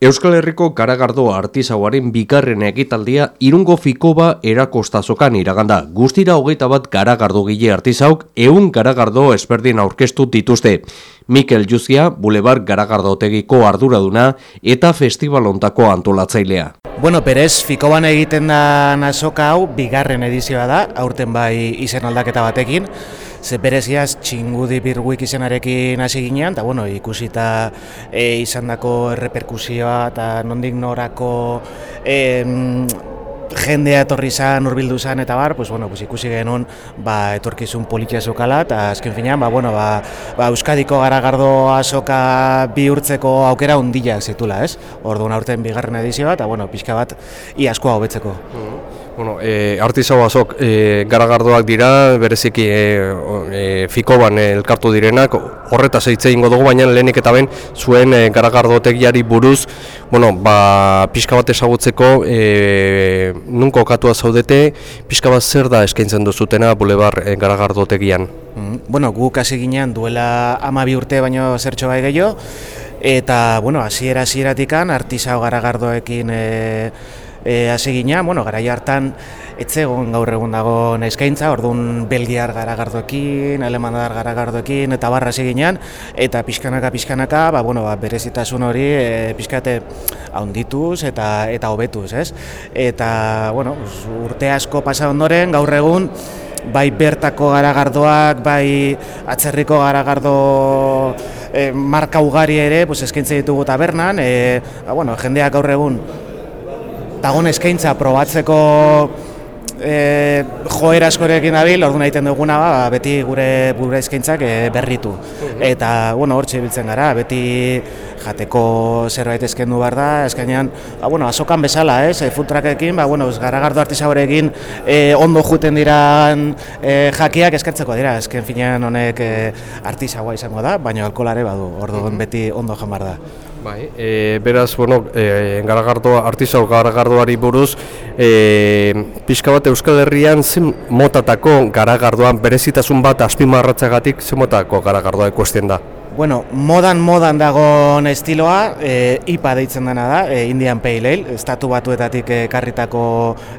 Euskal Herriko garagardo artizauaren bigarren egitaldia irungo fikoba erakostazokan iraganda. Guztira hogeita bat garagardo gile artizauk eun garagardo ezberdin aurkeztu dituzte. Mikel Juzia, Bulebar Garagardotegiko arduraduna eta festivalontako antolatzailea. Bueno, perez, fikoban egiten da nasoka hau, bigarren edizioa da, aurten bai izen aldaketa batekin ze bereziaz txingudi birguik izenarekin hasi ginean, eta bueno, ikusita e, izan dako reperkusioa eta nondik norako e, jendea etorri izan, urbildu izan eta bar, pues, bueno, pues, ikusi genuen ba, etorkizun politia zokala, eta azken finean, ba, bueno, ba, ba, Euskadiko garagardo azoka bihurtzeko aukera ondila zitula, ez? Orduan aurten bigarren edizioa, eta bueno, pixka bat iaskoa hobetzeko. Mm Bueno, e, artizau azok e, garagardoak dira, bereziki e, e, fikoban elkartu direnak, horreta zeitze ingo dugu, baina lehenik eta ben zuen e, garagardotegiari buruz, bueno, ba, pixka bat esagutzeko, e, nunko katua zaudete, pixka bat zer da eskaintzen duzutena bulebar e, garagardotegian? Mm, bueno, guk hasi ginean duela ama bi urte baino zertxo bai gehiago, eta, bueno, hasiera hasieratik artizau garagardoekin e, e, hasi gina, bueno, gara hartan etzegon gaur egun dago eskaintza, orduan belgiar garagardoekin, alemandar garagardoekin, eta barra hasi ginean, eta pixkanaka, pixkanaka, ba, bueno, ba, berezitasun hori e, pixkate haundituz eta eta hobetuz, ez? Eta, bueno, urte asko pasa ondoren, gaur egun, bai bertako garagardoak, bai atzerriko garagardo e, marka ugari ere, pues, eskaintze ditugu tabernan, e, ba, bueno, jendeak gaur egun dagoen eskaintza probatzeko e, joera askorekin dabil, orduan egiten duguna ba, beti gure gure eskaintzak e, berritu. Mhm. Eta, bueno, hortxe biltzen gara, beti jateko zerbait eskendu behar da, eskainean, ba, bueno, azokan bezala, ez, e, futrakekin, ba, bueno, garagardo artizagorekin e, ondo juten diran e, jakiak eskertzeko dira, esken finean honek e, artizagoa izango da, baina alkolare badu, orduan mhm. beti ondo jamar da. Bai, e, beraz, bueno, e, garagardoa, artizau garagardoari buruz, e, pixka bat Euskal Herrian zen motatako garagardoan berezitasun bat azpimarratzagatik zen motatako garagardoa ekuestien da? Bueno, modan modan dagoen estiloa, e, IPA deitzen dena da, e, Indian Pale Ale, estatu batuetatik ekarritako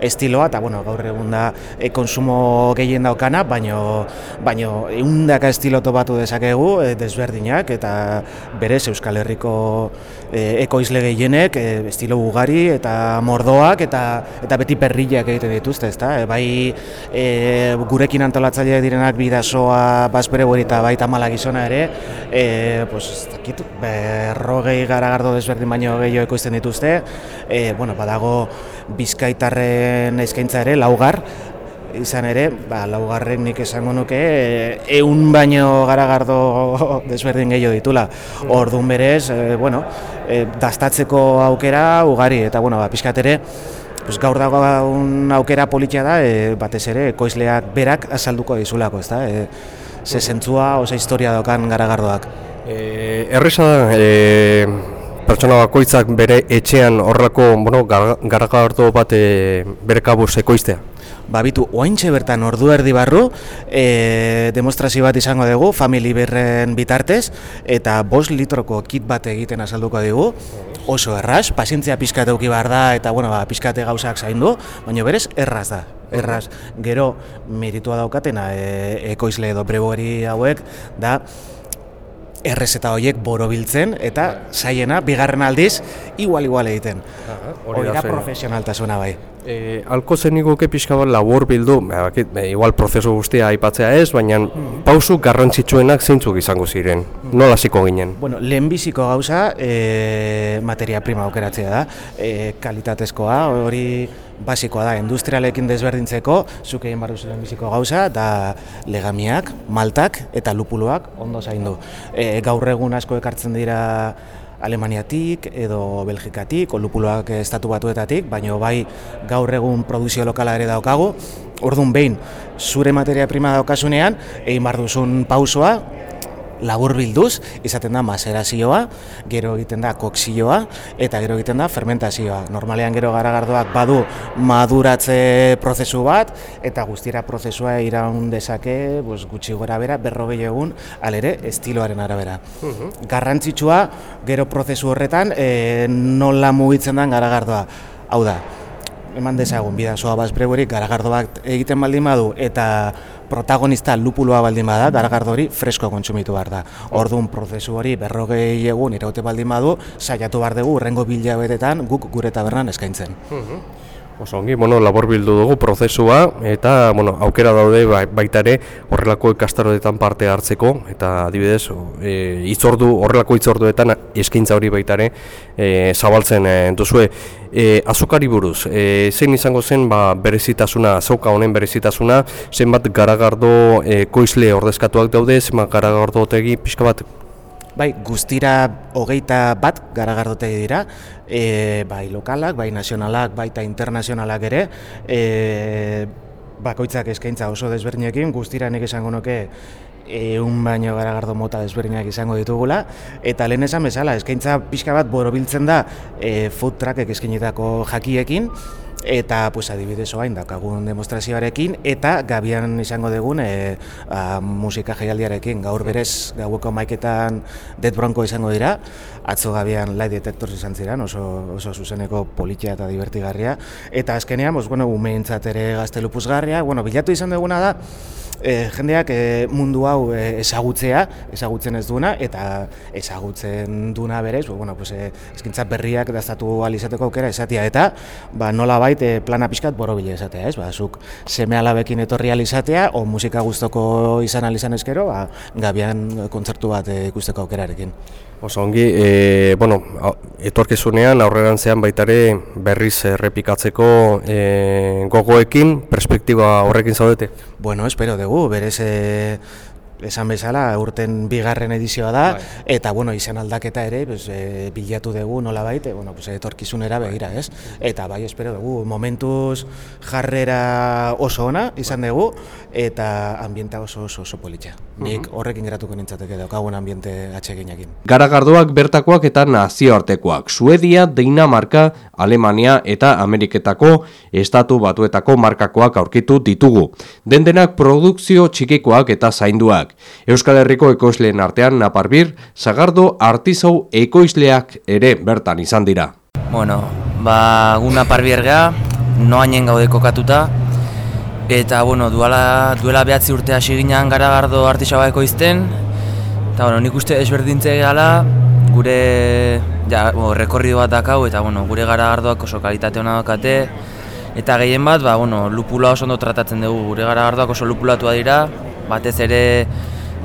estiloa, eta bueno, gaur egun da e, konsumo gehien daukana, baino, baino eundaka estilo topatu dezakegu, e, desberdinak, eta berez Euskal Herriko e, ekoizle gehienek, e, estilo ugari eta mordoak, eta eta beti perriak egiten dituzte, ezta? E, bai e, gurekin antolatzaileak direnak bidasoa, basbere eta baita malagizona ere, e, pues, dakit, berrogei garagardo desberdin baino gehiago ekoizten dituzte, e, bueno, badago bizkaitarren eskaintza ere, laugar, izan ere, ba, laugarren nik esango nuke, eun baino garagardo desberdin gehiago ditula. Orduan berez, e, bueno, e, dastatzeko aukera ugari, eta bueno, ba, pixkat ere, pues, gaur dago un aukera politia da, e, batez ere, ekoizleak berak azalduko dizulako, ez da? E, ze zentzua, oza historia daukan garagardoak. E, erresa da, e, pertsona bakoitzak bere etxean horrelako bueno, garagardo bat e, bere kabuz ekoiztea? Ba, bitu, oaintxe bertan ordu erdi barru, e, demostrazio bat izango dugu, family berren bitartez, eta bos litroko kit bat egiten azalduko dugu, oso erraz, pazientzia pizkate uki behar da, eta bueno, ba, pizkate gauzak zaindu, baina berez, erraz da. Erraz, gero meritua daukatena e, ekoizle edo brebori hauek, da, errez eta horiek borobiltzen eta saiena bigarren aldiz igual igual egiten. Hori da profesionaltasuna bai. E, alko zen niguke pixka bat labur bildu, igual prozesu guztia aipatzea ez, baina mm. pausu garrantzitsuenak zeintzuk izango ziren, mm. nola ziko ginen? Bueno, lehenbiziko gauza e, materia prima aukeratzea da, e, kalitatezkoa, hori basikoa da, industrialekin desberdintzeko, zuke egin barruzu lehenbiziko gauza, eta legamiak, maltak eta lupuloak ondo zaindu. E, gaur egun asko ekartzen dira Alemaniatik edo Belgikatik, olupuloak estatu batuetatik, baina bai gaur egun produzio lokala ere daukagu. Orduan behin, zure materia prima daukasunean, egin bar duzun pausoa, labur bilduz, izaten da maserazioa, gero egiten da kokzioa, eta gero egiten da fermentazioa. Normalean gero garagardoak badu maduratze prozesu bat, eta guztira prozesua iraun dezake, pues, gutxi gora bera, berrogei egun, alere, estiloaren arabera. Garrantzitsua, gero prozesu horretan, e, nola mugitzen den garagardoa. Hau da, eman dezagun bidazoa bas brewerik garagardo bat egiten baldin badu eta protagonista lupuloa baldin bada, garagardo hori fresko kontsumitu behar da. Orduan prozesu hori berrogei egun iraute baldin badu, saiatu behar dugu urrengo bilabetetan guk gure tabernan eskaintzen. Oso ongi, bueno, labor bildu dugu prozesua eta bueno, aukera daude ba- baita ere horrelako ikastaroetan parte hartzeko eta adibidez e, itzordu, horrelako itzorduetan eskaintza hori baita ere e, zabaltzen e, duzue. E, azokari buruz, e, zein izango zen ba, berezitasuna, azoka honen berezitasuna, zenbat garagardo e, koizle ordezkatuak daude, zenbat garagardo otegi? Pixka bat Bai, guztira hogeita bat garagardotegi dira, e, bai lokalak, bai nazionalak, baita internazionalak ere, e, bakoitzak eskaintza oso desberdinekin, guztira nik esango nuke eun baino garagardo mota desberdinak izango ditugula, eta lehen esan bezala, eskaintza pixka bat borobiltzen da e, food truckek eskainetako jakiekin, eta pues adibidez orain daukagun demostrazioarekin eta gabian izango dugun e, a, musika jaialdiarekin. Gaur berez gaueko maiketan Dead Bronco izango dira. Atzo gabian Light Detectors izan ziren oso, oso zuzeneko politia eta divertigarria eta azkenean pues, bueno, umeentzat ere gaztelupuzgarria bueno, bilatu izan duguna da e, jendeak e, mundu hau e, ezagutzea, ezagutzen ez duena eta ezagutzen duna berez, bueno, pues, e, eskintza berriak daztatu alizateko aukera esatia eta ba, nola bait e, plana pixkat borobile esatea, ez? Ba, zuk seme alabekin etorri alizatea o musika guztoko izan alizan ezkero, ba, gabian kontzertu bat e, ikusteko aukerarekin. Oso ongi, e, bueno, etorkizunean aurrerantzean baita ere berriz errepikatzeko e, gogoekin, perspektiba horrekin zaudete. Bueno, espero dugu, berez e, esan bezala urten bigarren edizioa da Bai. eta bueno, izan aldaketa ere, pues, e, bilatu dugu nolabait, e, bueno, pues, etorkizunera begira, ez? Eta bai, espero dugu, momentuz jarrera oso ona izan dugu eta ambienta oso oso, oso politxa. Nik horrekin geratuko nintzateke daukagun ambiente atseginekin. Garagardoak bertakoak eta nazioartekoak, Suedia, Dinamarka, Alemania eta Ameriketako estatu batuetako markakoak aurkitu ditugu. Dendenak produkzio txikikoak eta zainduak. Euskal Herriko ekoizleen artean Naparbir, Sagardo artizau ekoizleak ere bertan izan dira. Bueno, ba, guna parbiergea, noainen gaude kokatuta, eta, bueno, duela, duela behatzi urte hasi ginen garagardo artisaba ekoizten, eta, bueno, nik uste ezberdintze gala, gure, ja, bo, rekorrido bat dakau, eta, bueno, gure garagardoak oso kalitate hona daukate, eta gehien bat, ba, bueno, lupula oso ondo tratatzen dugu, gure garagardoak oso lupulatua dira, batez ere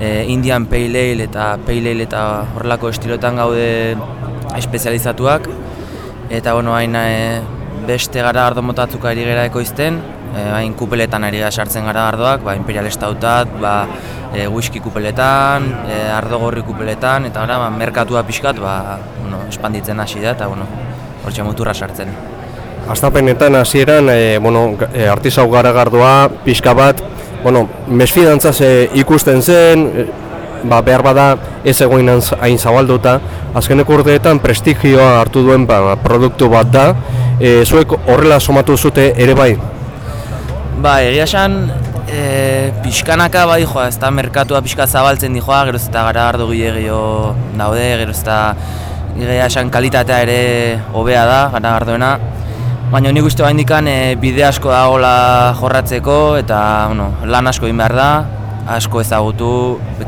e, Indian Pale Ale eta Pale Ale eta horrelako estiloetan gaude espezializatuak, eta bueno, hain e, beste garagardo motatzuk ari gera ekoizten, e, hain kupeletan ari gara sartzen garagardoak, ba, imperial estautat, ba, e, whisky kupeletan, e, ardo gorri kupeletan, eta gara, ba, merkatua pixkat, ba, bueno, espanditzen hasi da, eta bueno, hortxe muturra sartzen. Astapenetan hasieran e, bueno, e, artisau garagardoa pixka bat, bueno, mesfidantzaz ikusten zen, e, ba, behar bada ez egoin hain zabalduta, azkeneko urteetan prestigioa hartu duen ba, produktu bat da, e, zuek horrela somatu zute ere bai? Ba, egia esan, e, pixkanaka bai joa, ez da merkatua pixka zabaltzen di joa, geroz eta gara ardo gehiago daude, geroz eta egia esan kalitatea ere hobea da, gara ardoena. Baina nik uste baindikan e, bide asko dagoela jorratzeko eta bueno, lan asko egin behar da, asko ezagutu,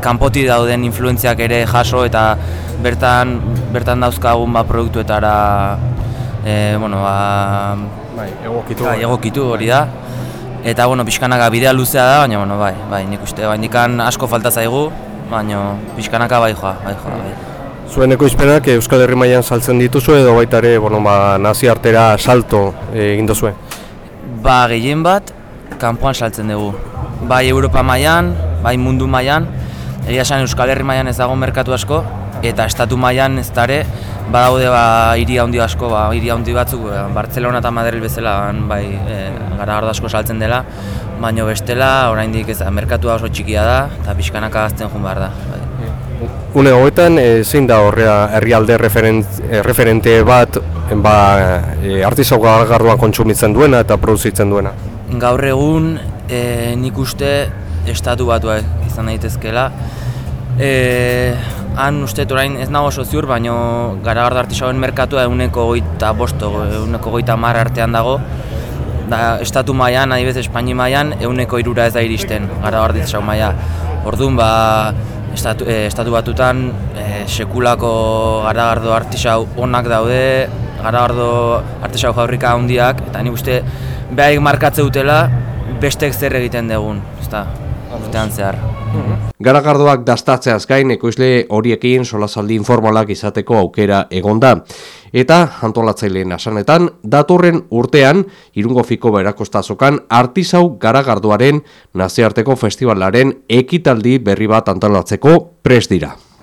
kanpoti dauden influentziak ere jaso eta bertan bertan dauzkagun ba, produktuetara e, bueno, ba, Bai, egokitu. Bai, egokitu hori da. Eta bueno, pixkanaka bidea luzea da, baina bueno, bai, bai, nik uste baindikan asko falta zaigu, baina pixkanaka bai joa, bai joa, bai. Zuen ekoizpenak Euskal Herri mailan saltzen dituzu edo baita ere, bueno, ba, naziartera salto e, egin duzue? Ba, gehien bat, kanpoan saltzen dugu. Bai Europa mailan, bai mundu mailan, egia esan Euskal Herri mailan ez dago merkatu asko, eta estatu mailan ez da ere, badaude ba, hiri handi asko, ba, hiri handi batzuk, ba, Barcelona eta Madrid bezala, bai, e, gara asko saltzen dela, baina bestela, oraindik ez da, merkatua oso txikia da, eta pixkanaka gazten joan behar da. Bai. Une hauetan, e, zein da horrea herrialde referent, e, referente bat ba, e, artisau garagardoa kontsumitzen duena eta produzitzen duena? Gaur egun e, nik uste estatu batuak izan daitezkela. E, han uste orain ez nago oso ziur, baina garagardo artisauen merkatua eguneko goita bosto, eguneko goita mar artean dago. Da, estatu mailan, adibidez Espaini mailan, eguneko irura ez da iristen, garagardo artisau maila. Orduan, ba, estatu, e, estatu batutan e, sekulako garagardo artisau onak daude, garagardo artisau fabrika handiak, eta nik uste behaik markatze dutela bestek zer egiten dugun, ezta, urtean zehar. Garagardoak dastatzeaz gain ekoizle horiekin solasaldi informalak izateko aukera egonda. Eta antolatzaileen asanetan, datorren urtean, irungo fiko berakostazokan artisau garagardoaren nazioarteko festivalaren ekitaldi berri bat antolatzeko pres dira.